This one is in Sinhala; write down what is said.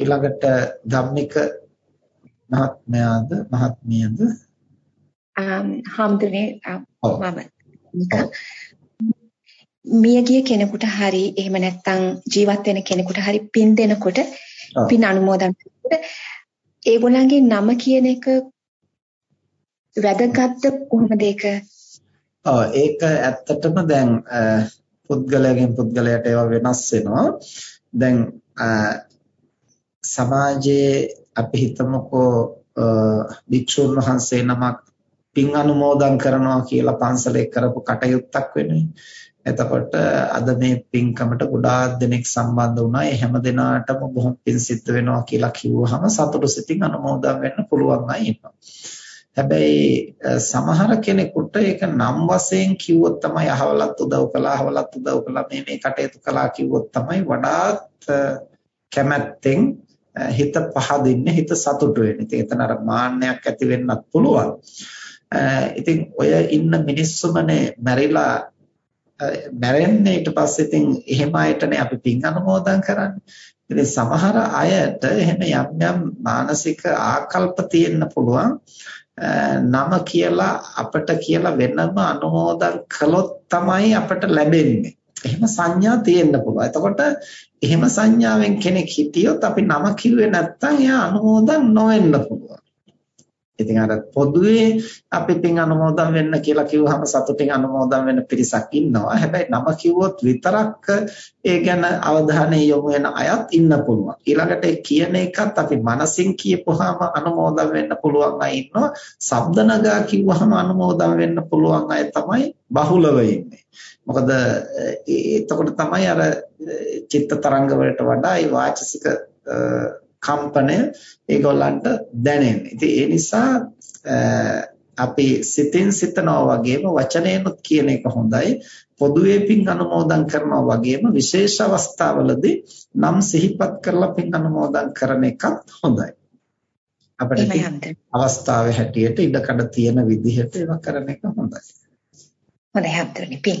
ඊළඟට ධම්මික මහත්මයාද මහත්මියද? හාමුදුරනේ මම. මියගිය කෙනෙකුට හරි එහෙම නැත්නම් ජීවත් වෙන කෙනෙකුට හරි පින් දෙනකොට පින් අනුමෝදන් කරනකොට ඒගොල්ලන්ගේ නම කියන එක වැදගත්ද? කොහොමද ඒක? ඔව් ඒක ඇත්තටම දැන් පුද්ගලයාගෙන් පුද්ගලයාට ඒවා වෙනස් වෙනවා. දැන් සමාජයේ අපි හිතමුකෝ භික්ෂුන් වහන්සේ නමක් පින් අනුමෝදන් කරනවා කියලා පන්සලේ කරපු කටයුත්තක් වෙන්නේ. එතකොට අද මේ පින්කමට ගොඩාක් දෙනෙක් සම්බන්ධ වුණා. ඒ හැම දිනාටම බොහොම පින් සිද්ධ වෙනවා කියලා කිව්වහම සතුටු සිතින් අනුමෝදන් වෙන්න පුළුවන් අය ඉන්නවා. හැබැයි සමහර කෙනෙකුට ඒක නම් වශයෙන් කිව්වොත් තමයි අහවලත් උදව් කළා අහවලත් උදව් කළා මේ මේ කටයුතු කළා කිව්වොත් තමයි වඩාත් කැමැත්තෙන් හිත පහදින්නේ හිත සතුටු වෙන්නේ. ඉතින් එතන අර මාන්නයක් ඇති වෙන්නත් පුළුවන්. ඉතින් ඔය ඉන්න මිනිස්සුමනේ මැරිලා මැරෙන්නේ ඊට පස්සේ ඉතින් එහෙම අයටනේ අපි පින් අනුමෝදන් කරන්නේ. ඉතින් සමහර අයට එහෙම යම් යම් මානසික ආකල්ප තියෙන්න පුළුවන්. නම කියලා අපට කියලා වෙනම අනුමෝදන් කළොත් තමයි අපට ලැබෙන්නේ. එහෙම සංඥා තියෙන්න පුළුවන්. එතකොට එහෙම සංඥාවෙන් කෙනෙක් හිටියොත් අපි නම කිව්වේ නැත්නම් එයා අනුමෝදන් නොවෙන්න පුළුවන්. ඉතින් අර පොදුවේ අපි පින් අනුමෝදන් වෙන්න කියලා කිව්වහම සතුටින් අනුමෝදන් වෙන්න පිරිසක් ඉන්නවා. හැබැයි නම කිව්වොත් විතරක් ඒ ගැන අවධානය යොමු වෙන අයත් ඉන්න පුළුවන්. ඊළඟට කියන එකත් අපි මනසින් කියපුවාම අනුමෝදන් වෙන්න පුළුවන් අය ඉන්නවා. ශබ්ද නගා කිව්වහම අනුමෝදන් වෙන්න පුළුවන් අය තමයි බහුලව ඉන්නේ. මොකද එතකොට තමයි අර චිත්ත තරංග වලට වඩා ඒ වාචසික කම්පනය ඒගොල්ලන්ට දැනෙන්නේ. ඉතින් ඒ නිසා අපි සිතින් සිතනවා වගේම වචනයෙන්ුත් කියන එක හොඳයි. පොදුවේ පින් අනුමෝදන් කරනවා වගේම විශේෂ අවස්ථාවලදී නම් සිහිපත් කරලා පින් අනුමෝදන් කරන එකත් හොඳයි. අපිට අවස්ථාවේ හැටියට ඉඩකඩ තියෙන විදිහට ඒවා කරන එක හොඳයි. හොඳයි හම්තුනේ පින්.